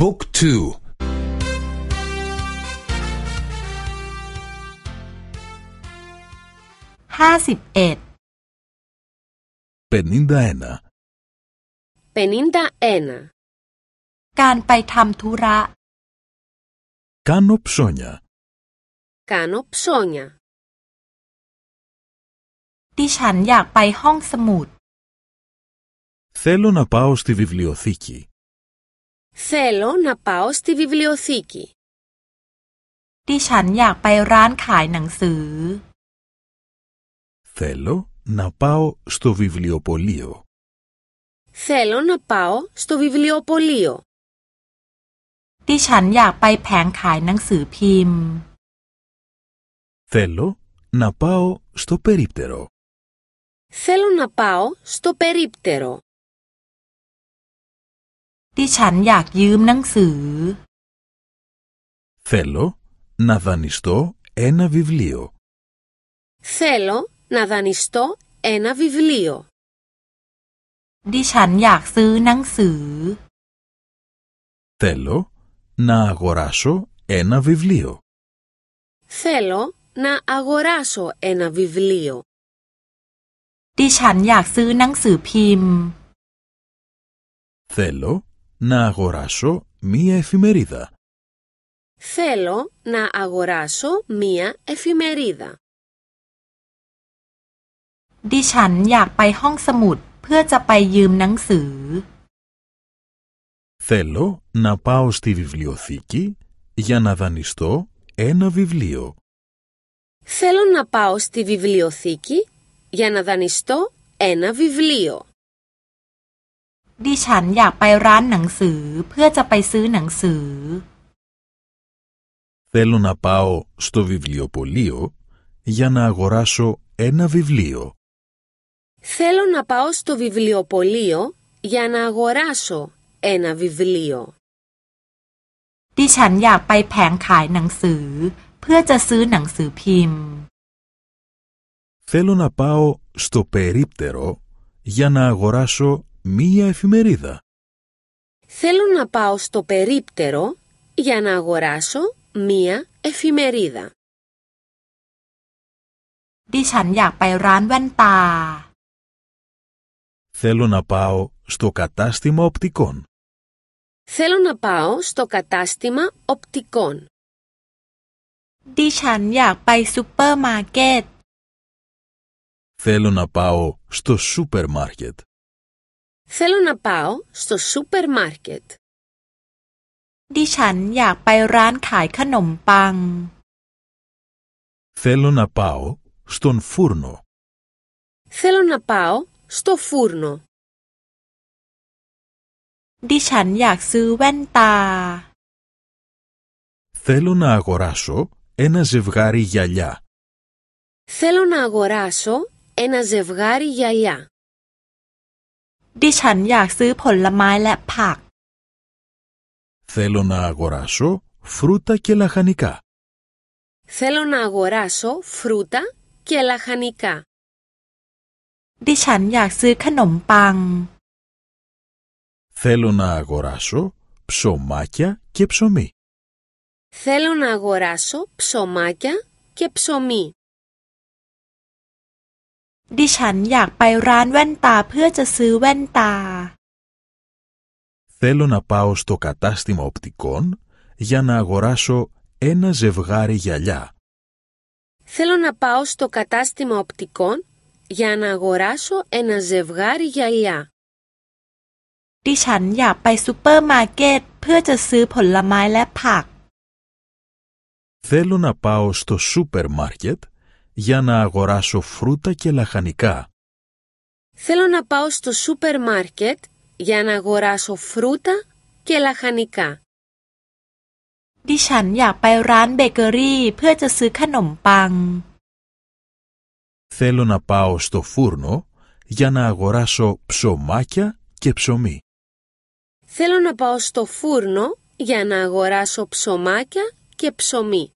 บุ๊กทู ห้าสิบเอ็ด 51. 51. การไปทำธุระ Κάνω ψώνια. Κάνω ψώνια. ดิฉันอยากไปห้องสมุด Θέλω να πάω στη βιβλιοθήκη. Θέλω να πάω στη βιβλιοθήκη. ดิฉันอยากไปร้านขายหนังสือ Θέλω να πάω στο βιβλιοπωλείο. Θέλω να πάω στο βιβλιοπωλείο. ดิฉันอยากไปแผงขายหนังสือพิมพ์ Θέλω να πάω στο περίπτερο. Θέλω να πάω στο περίπτερο. ดิฉันอยากยืมหนังสือ Θέλω να δανειστώ ένα βιβλίο. Θέλω να δανειστώ ένα βιβλίο. ดิฉันอยากซื้อหนังสือ Θέλω να αγοράσω ένα βιβλίο. Θέλω να αγοράσω ένα βιβλίο. ดิฉันอยากซื้อหนังสือพิมพ์ Θέλω να αγοράσω μία εφημερίδα. Θέλω να αγοράσω μία εφημερίδα. ดิฉันอยากไปห้องสมุดเพื่อจะไปยืมหนังสือ Θέλω να πάω στη βιβλιοθήκη για να δανειστώ ένα βιβλίο. Θέλω να πάω στη βιβλιοθήκη για να δανειστώ ένα βιβλίο. ดิฉันอยากไปร้านหนังสือเพื่อจะไปซื้อหนังสือ Θέλω να πάω στο βιβλιοπωλείο για να αγοράσω ένα βιβλίο. Θέλω να πάω στο βιβλιοπωλείο για να αγοράσω ένα βιβλίο. ดิฉันอยากไปแผงขายหนังสือ เพื่อจะซื้อหนังสือพิมพ์ Θέλω να πάω στο περίπτερο για να αγοράσω μία εφημερίδα. Θέλω να πάω στο περίπτερο για να αγοράσω μία εφημερίδα. ดิฉันอยากไปร้านแว่นตา Θέλω να πάω στο κατάστημα οπτικών. Θέλω να πάω στο κατάστημα οπτικών. ดิฉันอยากไปซูเปอร์มาร์เก็ต Θέλω να πάω στο σούπερ μάρκετ. Θέλω να πάω στο σούπερ μάρκετ. ดิฉันอยากไปร้านขายขนมปัง Θέλω να πάω στον φούρνο. Θέλω να πάω στο φούρνο. ดิฉันอยากซื้อแว่นตา Θέλω να αγοράσω ένα ζευγάρι γυαλιά. Θέλω να αγοράσω ένα ζευγάρι γυαλιά. ดิฉันอยากซื้อผลไม้และผัก Θέλω να αγοράσω φρούτα και λαχανικά. Θέλω να αγοράσω φρούτα και λαχανικά. ดิฉันอยากซื้อขนมปัง Θέλω να αγοράσω ψωμάκια και ψωμί. Θέλω να αγοράσω ψωμάκια και ψωμί. ดิฉันอยากไปร้านแว่นตาเพื่อจะซื้อแว่นตา Θέλω να πάω στο κατάστημα οπτικών για να αγοράσω ένα ζευγάρι γυαλιά. Θέλω να πάω στο κατάστημα οπτικών για να αγοράσω ένα ζευγάρι γυαλιά. ดิฉันอยากไปซูเปอร์มาร์เก็ตเพื่อจะซื้อผลไม้และผัก Θέλω να πάω στο σούπερ μάρκετ για να αγοράσω φρούτα και λαχανικά. Θέλω να πάω στο σούπερ μάρκετ για να αγοράσω φρούτα και λαχανικά. ดิฉันอยากไปร้านเบเกอรี่เพื่อจะซื้อขนมปัง Θέλω να πάω στο φούρνο για να αγοράσω ψωμάκια και ψωμί. Θέλω να πάω στο φούρνο για να αγοράσω ψωμάκια και ψωμί.